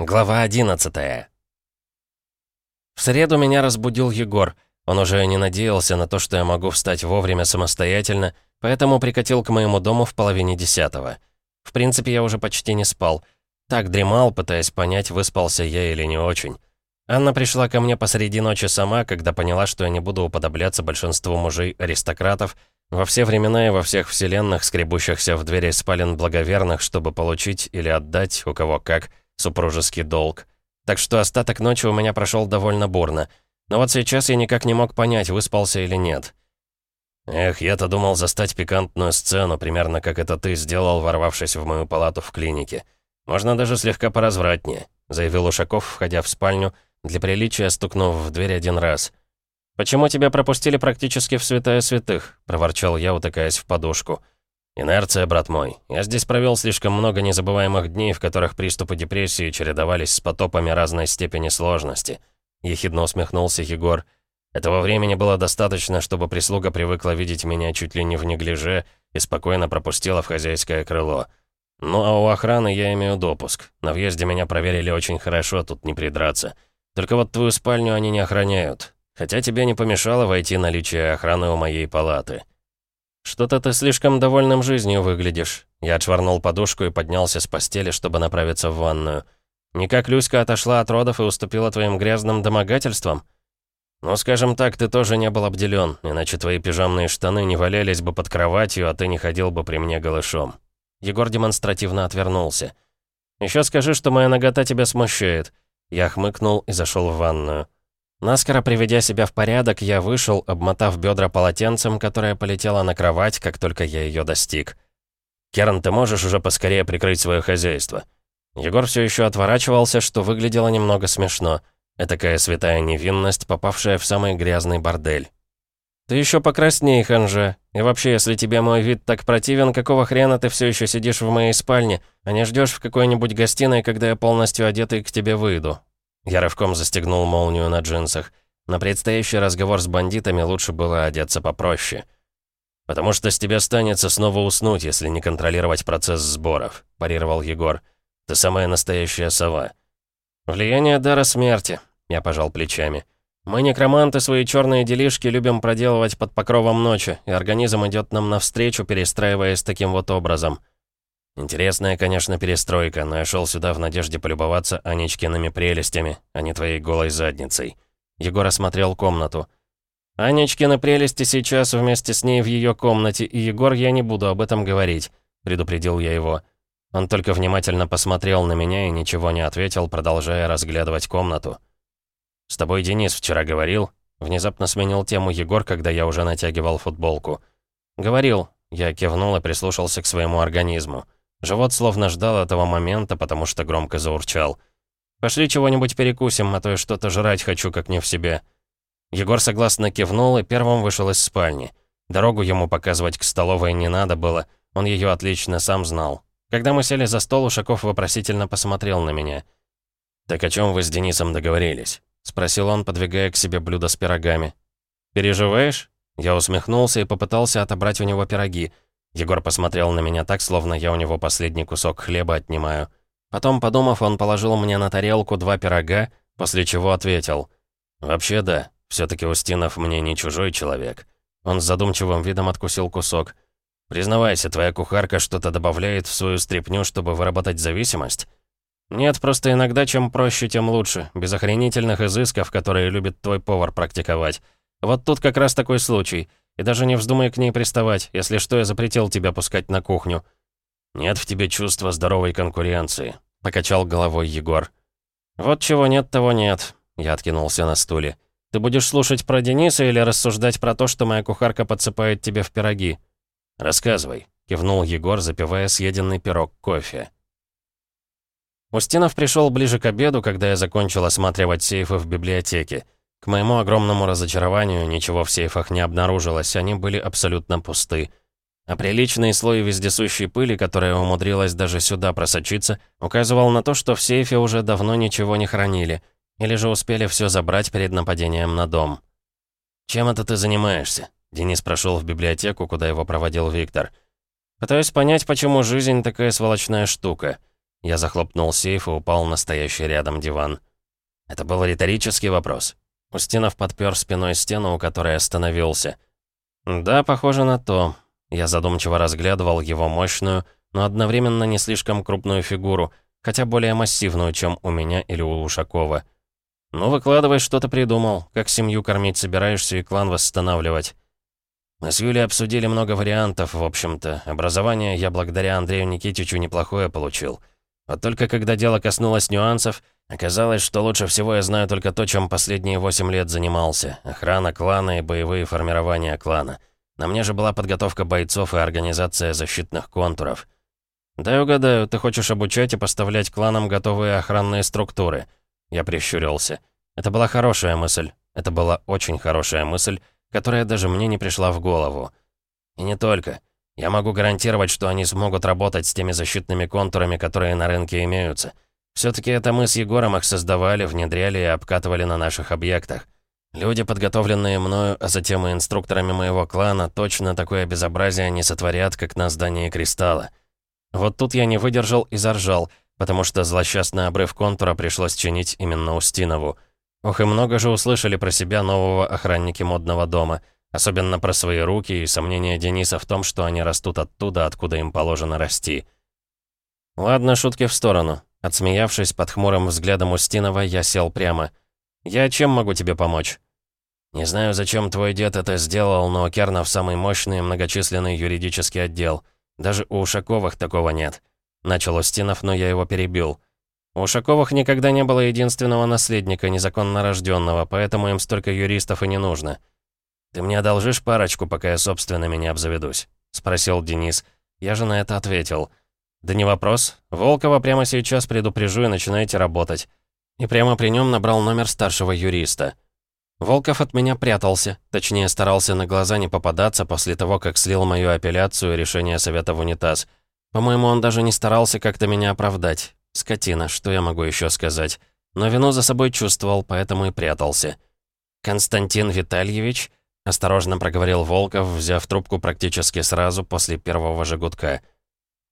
Глава 11 В среду меня разбудил Егор. Он уже не надеялся на то, что я могу встать вовремя самостоятельно, поэтому прикатил к моему дому в половине десятого. В принципе, я уже почти не спал. Так дремал, пытаясь понять, выспался я или не очень. Анна пришла ко мне посреди ночи сама, когда поняла, что я не буду уподобляться большинству мужей-аристократов, во все времена и во всех вселенных, скребущихся в двери спален благоверных, чтобы получить или отдать, у кого как, супружеский долг. Так что остаток ночи у меня прошел довольно бурно. Но вот сейчас я никак не мог понять, выспался или нет. Эх, я-то думал застать пикантную сцену, примерно как это ты сделал, ворвавшись в мою палату в клинике. Можно даже слегка поразвратнее, заявил Ушаков, входя в спальню, для приличия стукнув в дверь один раз. «Почему тебя пропустили практически в святая святых?» — проворчал я, утыкаясь в подушку. «Инерция, брат мой. Я здесь провел слишком много незабываемых дней, в которых приступы депрессии чередовались с потопами разной степени сложности». Ехидно усмехнулся Егор. «Этого времени было достаточно, чтобы прислуга привыкла видеть меня чуть ли не в неглиже и спокойно пропустила в хозяйское крыло. Ну а у охраны я имею допуск. На въезде меня проверили очень хорошо, тут не придраться. Только вот твою спальню они не охраняют. Хотя тебе не помешало войти наличие охраны у моей палаты». «Что-то ты слишком довольным жизнью выглядишь». Я отшвырнул подушку и поднялся с постели, чтобы направиться в ванную. «Не как Люська отошла от родов и уступила твоим грязным домогательствам?» «Ну, скажем так, ты тоже не был обделен, иначе твои пижамные штаны не валялись бы под кроватью, а ты не ходил бы при мне голышом». Егор демонстративно отвернулся. «Еще скажи, что моя нагота тебя смущает». Я хмыкнул и зашел в ванную. Наскоро приведя себя в порядок, я вышел, обмотав бедра полотенцем, которое полетело на кровать, как только я ее достиг. «Керн, ты можешь уже поскорее прикрыть свое хозяйство?» Егор все еще отворачивался, что выглядело немного смешно. Этакая святая невинность, попавшая в самый грязный бордель. «Ты еще покрасней, Ханже. И вообще, если тебе мой вид так противен, какого хрена ты все еще сидишь в моей спальне, а не ждешь в какой-нибудь гостиной, когда я полностью одетый к тебе выйду? Я рывком застегнул молнию на джинсах. На предстоящий разговор с бандитами лучше было одеться попроще. «Потому что с тебя станется снова уснуть, если не контролировать процесс сборов», – парировал Егор. «Ты самая настоящая сова». «Влияние дара смерти», – я пожал плечами. «Мы, некроманты, свои черные делишки любим проделывать под покровом ночи, и организм идет нам навстречу, перестраиваясь таким вот образом». Интересная, конечно, перестройка, но я шел сюда в надежде полюбоваться Анечкиными прелестями, а не твоей голой задницей. Егор осмотрел комнату. «Анечкины прелести сейчас вместе с ней в ее комнате, и, Егор, я не буду об этом говорить», — предупредил я его. Он только внимательно посмотрел на меня и ничего не ответил, продолжая разглядывать комнату. «С тобой Денис вчера говорил?» Внезапно сменил тему Егор, когда я уже натягивал футболку. «Говорил». Я кивнул и прислушался к своему организму. Живот словно ждал этого момента, потому что громко заурчал. «Пошли чего-нибудь перекусим, а то я что-то жрать хочу, как не в себе». Егор согласно кивнул и первым вышел из спальни. Дорогу ему показывать к столовой не надо было, он ее отлично сам знал. Когда мы сели за стол, Ушаков вопросительно посмотрел на меня. «Так о чем вы с Денисом договорились?» — спросил он, подвигая к себе блюдо с пирогами. «Переживаешь?» Я усмехнулся и попытался отобрать у него пироги — Егор посмотрел на меня так, словно я у него последний кусок хлеба отнимаю. Потом, подумав, он положил мне на тарелку два пирога, после чего ответил. «Вообще да, все-таки Устинов мне не чужой человек». Он с задумчивым видом откусил кусок. «Признавайся, твоя кухарка что-то добавляет в свою стряпню, чтобы выработать зависимость?» «Нет, просто иногда чем проще, тем лучше, без охренительных изысков, которые любит твой повар практиковать. Вот тут как раз такой случай. И даже не вздумай к ней приставать, если что, я запретил тебя пускать на кухню». «Нет в тебе чувства здоровой конкуренции», — покачал головой Егор. «Вот чего нет, того нет», — я откинулся на стуле. «Ты будешь слушать про Дениса или рассуждать про то, что моя кухарка подсыпает тебе в пироги?» «Рассказывай», — кивнул Егор, запивая съеденный пирог кофе. Устинов пришел ближе к обеду, когда я закончил осматривать сейфы в библиотеке. К моему огромному разочарованию ничего в сейфах не обнаружилось, они были абсолютно пусты. А приличный слой вездесущей пыли, которая умудрилась даже сюда просочиться, указывал на то, что в сейфе уже давно ничего не хранили, или же успели все забрать перед нападением на дом. «Чем это ты занимаешься?» Денис прошел в библиотеку, куда его проводил Виктор. «Пытаюсь понять, почему жизнь такая сволочная штука. Я захлопнул сейф и упал на стоящий рядом диван. Это был риторический вопрос. Устинов подпер спиной стену, у которой остановился. «Да, похоже на то». Я задумчиво разглядывал его мощную, но одновременно не слишком крупную фигуру, хотя более массивную, чем у меня или у Ушакова. «Ну, выкладывай, что ты придумал. Как семью кормить собираешься и клан восстанавливать?» Мы с Юлей обсудили много вариантов, в общем-то. Образование я благодаря Андрею Никитичу неплохое получил. Вот только когда дело коснулось нюансов, оказалось, что лучше всего я знаю только то, чем последние 8 лет занимался. Охрана клана и боевые формирования клана. На мне же была подготовка бойцов и организация защитных контуров. «Дай угадаю, ты хочешь обучать и поставлять кланам готовые охранные структуры?» Я прищурился. Это была хорошая мысль. Это была очень хорошая мысль, которая даже мне не пришла в голову. И не только. Я могу гарантировать, что они смогут работать с теми защитными контурами, которые на рынке имеются. Все-таки это мы с Егором их создавали, внедряли и обкатывали на наших объектах. Люди, подготовленные мною, а затем и инструкторами моего клана, точно такое безобразие не сотворят, как на здании Кристалла. Вот тут я не выдержал и заржал, потому что злосчастный обрыв контура пришлось чинить именно Устинову. Ох, и много же услышали про себя нового охранники модного дома — Особенно про свои руки и сомнения Дениса в том, что они растут оттуда, откуда им положено расти. Ладно, шутки в сторону. Отсмеявшись под хмурым взглядом Устинова, я сел прямо. «Я чем могу тебе помочь?» «Не знаю, зачем твой дед это сделал, но Кернов самый мощный и многочисленный юридический отдел. Даже у Ушаковых такого нет». Начал Устинов, но я его перебил. У Ушаковых никогда не было единственного наследника, незаконно рожденного, поэтому им столько юристов и не нужно. «Ты мне одолжишь парочку, пока я собственными не обзаведусь?» — спросил Денис. Я же на это ответил. «Да не вопрос. Волкова прямо сейчас предупрежу и начинайте работать». И прямо при нем набрал номер старшего юриста. Волков от меня прятался, точнее старался на глаза не попадаться после того, как слил мою апелляцию и решение совета в унитаз. По-моему, он даже не старался как-то меня оправдать. Скотина, что я могу еще сказать? Но вину за собой чувствовал, поэтому и прятался. «Константин Витальевич?» Осторожно проговорил Волков, взяв трубку практически сразу после первого же гудка.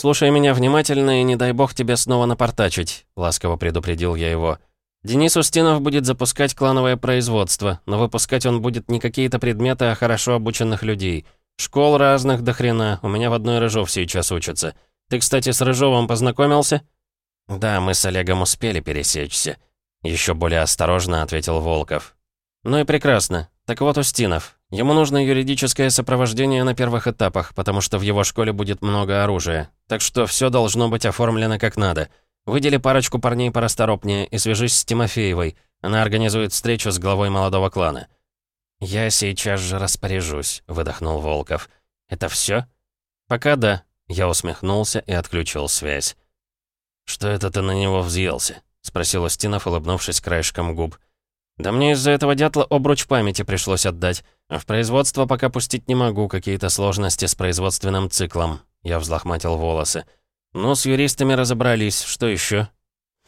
«Слушай меня внимательно и не дай бог тебе снова напортачить», — ласково предупредил я его. «Денис Устинов будет запускать клановое производство, но выпускать он будет не какие-то предметы, а хорошо обученных людей. Школ разных до хрена, у меня в одной Рыжов сейчас учатся. Ты, кстати, с Рыжовым познакомился?» «Да, мы с Олегом успели пересечься», — еще более осторожно ответил Волков. «Ну и прекрасно. Так вот, Устинов, ему нужно юридическое сопровождение на первых этапах, потому что в его школе будет много оружия. Так что все должно быть оформлено как надо. Выдели парочку парней порасторопнее и свяжись с Тимофеевой. Она организует встречу с главой молодого клана». «Я сейчас же распоряжусь», — выдохнул Волков. «Это все? «Пока да». Я усмехнулся и отключил связь. «Что это ты на него взъелся?» — спросил Устинов, улыбнувшись краешком губ. «Да мне из-за этого дятла обруч памяти пришлось отдать. В производство пока пустить не могу, какие-то сложности с производственным циклом». Я взлохматил волосы. «Ну, с юристами разобрались. Что еще?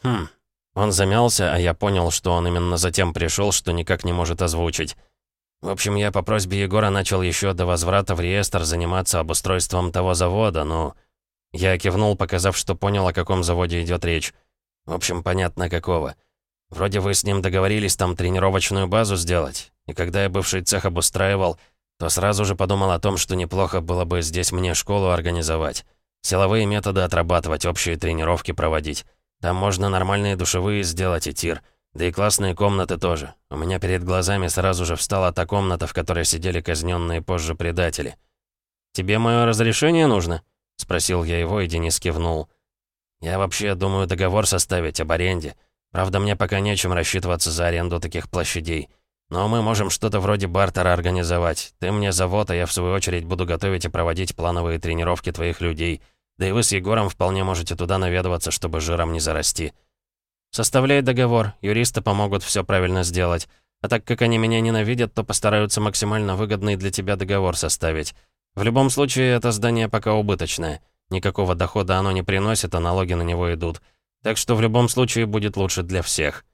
«Хм». Он замялся, а я понял, что он именно затем пришел, что никак не может озвучить. В общем, я по просьбе Егора начал еще до возврата в реестр заниматься обустройством того завода, но... Я кивнул, показав, что понял, о каком заводе идет речь. В общем, понятно, какого. Вроде вы с ним договорились там тренировочную базу сделать. И когда я бывший цех обустраивал, то сразу же подумал о том, что неплохо было бы здесь мне школу организовать. Силовые методы отрабатывать, общие тренировки проводить. Там можно нормальные душевые сделать и тир. Да и классные комнаты тоже. У меня перед глазами сразу же встала та комната, в которой сидели казненные позже предатели. «Тебе мое разрешение нужно?» — спросил я его, и Денис кивнул. «Я вообще думаю договор составить об аренде». Правда, мне пока нечем рассчитываться за аренду таких площадей. Но мы можем что-то вроде бартера организовать. Ты мне завод, а я в свою очередь буду готовить и проводить плановые тренировки твоих людей. Да и вы с Егором вполне можете туда наведываться, чтобы жиром не зарасти. Составляй договор, юристы помогут все правильно сделать. А так как они меня ненавидят, то постараются максимально выгодный для тебя договор составить. В любом случае, это здание пока убыточное. Никакого дохода оно не приносит, а налоги на него идут. Так что в любом случае будет лучше для всех.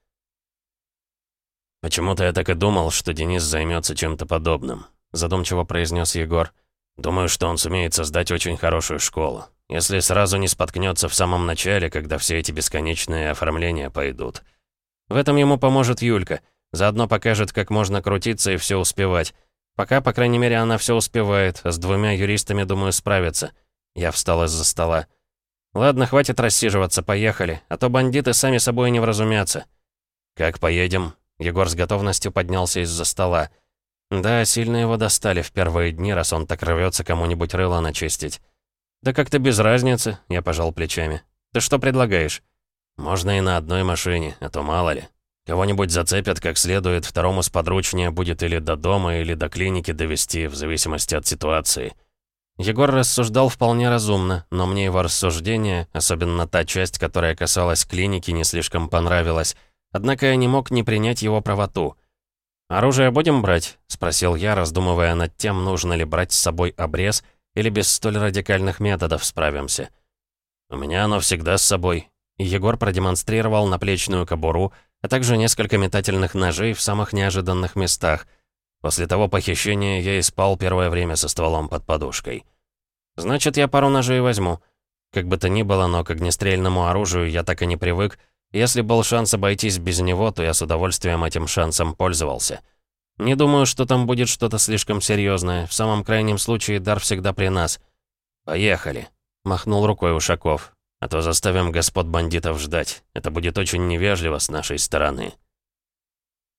«Почему-то я так и думал, что Денис займется чем-то подобным», задумчиво произнес Егор. Думаю, что он сумеет создать очень хорошую школу. Если сразу не споткнется в самом начале, когда все эти бесконечные оформления пойдут. В этом ему поможет Юлька. Заодно покажет, как можно крутиться и все успевать. Пока, по крайней мере, она все успевает. С двумя юристами, думаю, справится. Я встал из-за стола. «Ладно, хватит рассиживаться, поехали, а то бандиты сами собой не вразумятся». «Как поедем?» Егор с готовностью поднялся из-за стола. Да, сильно его достали в первые дни, раз он так рвется кому-нибудь рыло начистить. «Да как-то без разницы», — я пожал плечами. «Ты что предлагаешь?» «Можно и на одной машине, а то мало ли. Кого-нибудь зацепят как следует, второму сподручнее будет или до дома, или до клиники довести, в зависимости от ситуации». Егор рассуждал вполне разумно, но мне его рассуждение, особенно та часть, которая касалась клиники, не слишком понравилась. Однако я не мог не принять его правоту. «Оружие будем брать?» — спросил я, раздумывая над тем, нужно ли брать с собой обрез или без столь радикальных методов справимся. «У меня оно всегда с собой». И Егор продемонстрировал наплечную кобуру, а также несколько метательных ножей в самых неожиданных местах. После того похищения я и спал первое время со стволом под подушкой. «Значит, я пару ножей возьму». Как бы то ни было, но к огнестрельному оружию я так и не привык, если был шанс обойтись без него, то я с удовольствием этим шансом пользовался. Не думаю, что там будет что-то слишком серьезное. В самом крайнем случае, дар всегда при нас. «Поехали», — махнул рукой Ушаков. «А то заставим господ бандитов ждать. Это будет очень невежливо с нашей стороны».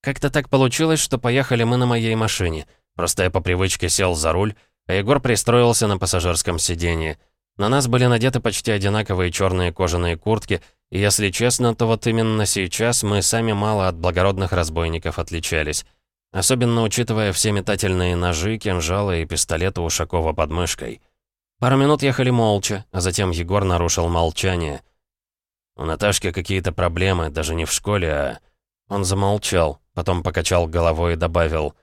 Как-то так получилось, что поехали мы на моей машине. Просто я по привычке сел за руль, а Егор пристроился на пассажирском сиденье. На нас были надеты почти одинаковые черные кожаные куртки, и если честно, то вот именно сейчас мы сами мало от благородных разбойников отличались. Особенно учитывая все метательные ножи, кинжалы и пистолеты Ушакова под мышкой. Пару минут ехали молча, а затем Егор нарушил молчание. «У Наташки какие-то проблемы, даже не в школе, а...» Он замолчал, потом покачал головой и добавил.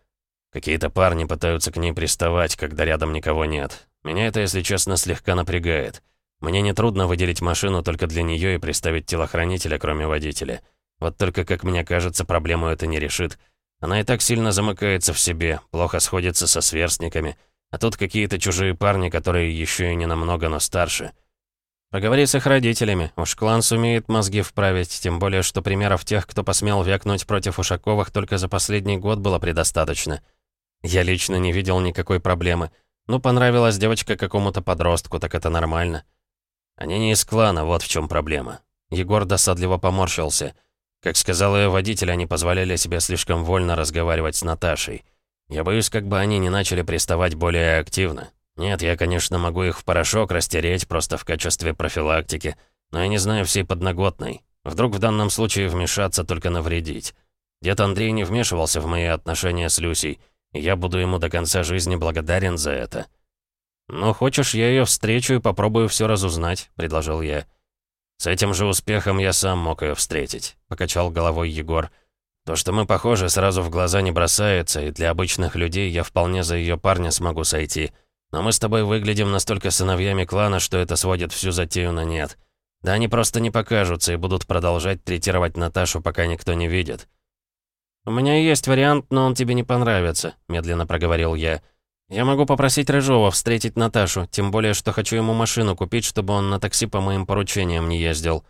«Какие-то парни пытаются к ней приставать, когда рядом никого нет. Меня это, если честно, слегка напрягает. Мне нетрудно выделить машину только для нее и приставить телохранителя, кроме водителя. Вот только, как мне кажется, проблему это не решит. Она и так сильно замыкается в себе, плохо сходится со сверстниками. А тут какие-то чужие парни, которые еще и не намного, но старше. Поговори с их родителями. Уж клан сумеет мозги вправить, тем более, что примеров тех, кто посмел вякнуть против Ушаковых, только за последний год было предостаточно. Я лично не видел никакой проблемы. Ну, понравилась девочка какому-то подростку, так это нормально. Они не из клана, вот в чем проблема. Егор досадливо поморщился. Как сказал ее водитель, они позволяли себе слишком вольно разговаривать с Наташей. Я боюсь, как бы они не начали приставать более активно. Нет, я, конечно, могу их в порошок растереть просто в качестве профилактики, но я не знаю всей подноготной. Вдруг в данном случае вмешаться только навредить. Дед Андрей не вмешивался в мои отношения с Люсей, я буду ему до конца жизни благодарен за это. «Ну, хочешь, я ее встречу и попробую все разузнать», — предложил я. «С этим же успехом я сам мог ее встретить», — покачал головой Егор. «То, что мы похожи, сразу в глаза не бросается, и для обычных людей я вполне за ее парня смогу сойти. Но мы с тобой выглядим настолько сыновьями клана, что это сводит всю затею на нет. Да они просто не покажутся и будут продолжать третировать Наташу, пока никто не видит. «У меня есть вариант, но он тебе не понравится», — медленно проговорил я. «Я могу попросить Рыжова встретить Наташу, тем более, что хочу ему машину купить, чтобы он на такси по моим поручениям не ездил».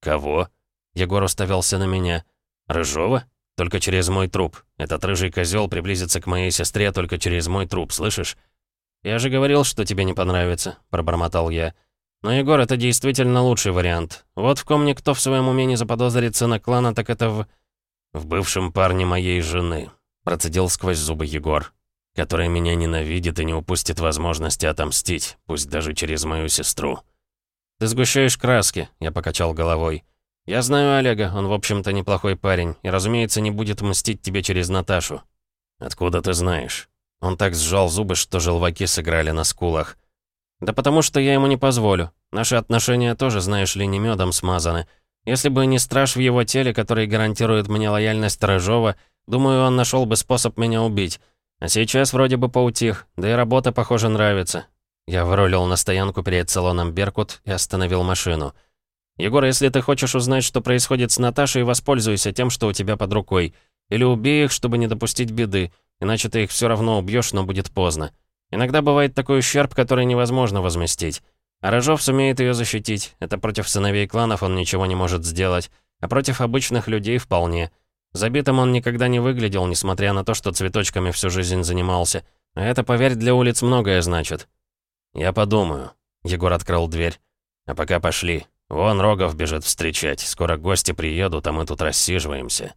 «Кого?» Егор уставился на меня. «Рыжова? Только через мой труп. Этот рыжий козел приблизится к моей сестре только через мой труп, слышишь?» «Я же говорил, что тебе не понравится», — пробормотал я. «Но, Егор, это действительно лучший вариант. Вот в ком никто в своем уме не заподозрит сына клана, так это в...» «В бывшем парне моей жены», — процедил сквозь зубы Егор, «который меня ненавидит и не упустит возможности отомстить, пусть даже через мою сестру». «Ты сгущаешь краски», — я покачал головой. «Я знаю Олега, он, в общем-то, неплохой парень, и, разумеется, не будет мстить тебе через Наташу». «Откуда ты знаешь?» Он так сжал зубы, что желваки сыграли на скулах. «Да потому что я ему не позволю. Наши отношения тоже, знаешь ли, не медом смазаны». Если бы не страж в его теле, который гарантирует мне лояльность Рыжова, думаю, он нашел бы способ меня убить. А сейчас вроде бы поутих, да и работа, похоже, нравится. Я вырулил на стоянку перед салоном «Беркут» и остановил машину. «Егор, если ты хочешь узнать, что происходит с Наташей, воспользуйся тем, что у тебя под рукой. Или убей их, чтобы не допустить беды, иначе ты их все равно убьешь, но будет поздно. Иногда бывает такой ущерб, который невозможно возместить. А Рожов сумеет ее защитить. Это против сыновей кланов он ничего не может сделать. А против обычных людей вполне. Забитым он никогда не выглядел, несмотря на то, что цветочками всю жизнь занимался. А это, поверь, для улиц многое значит. «Я подумаю». Егор открыл дверь. «А пока пошли. Вон Рогов бежит встречать. Скоро гости приедут, а мы тут рассиживаемся».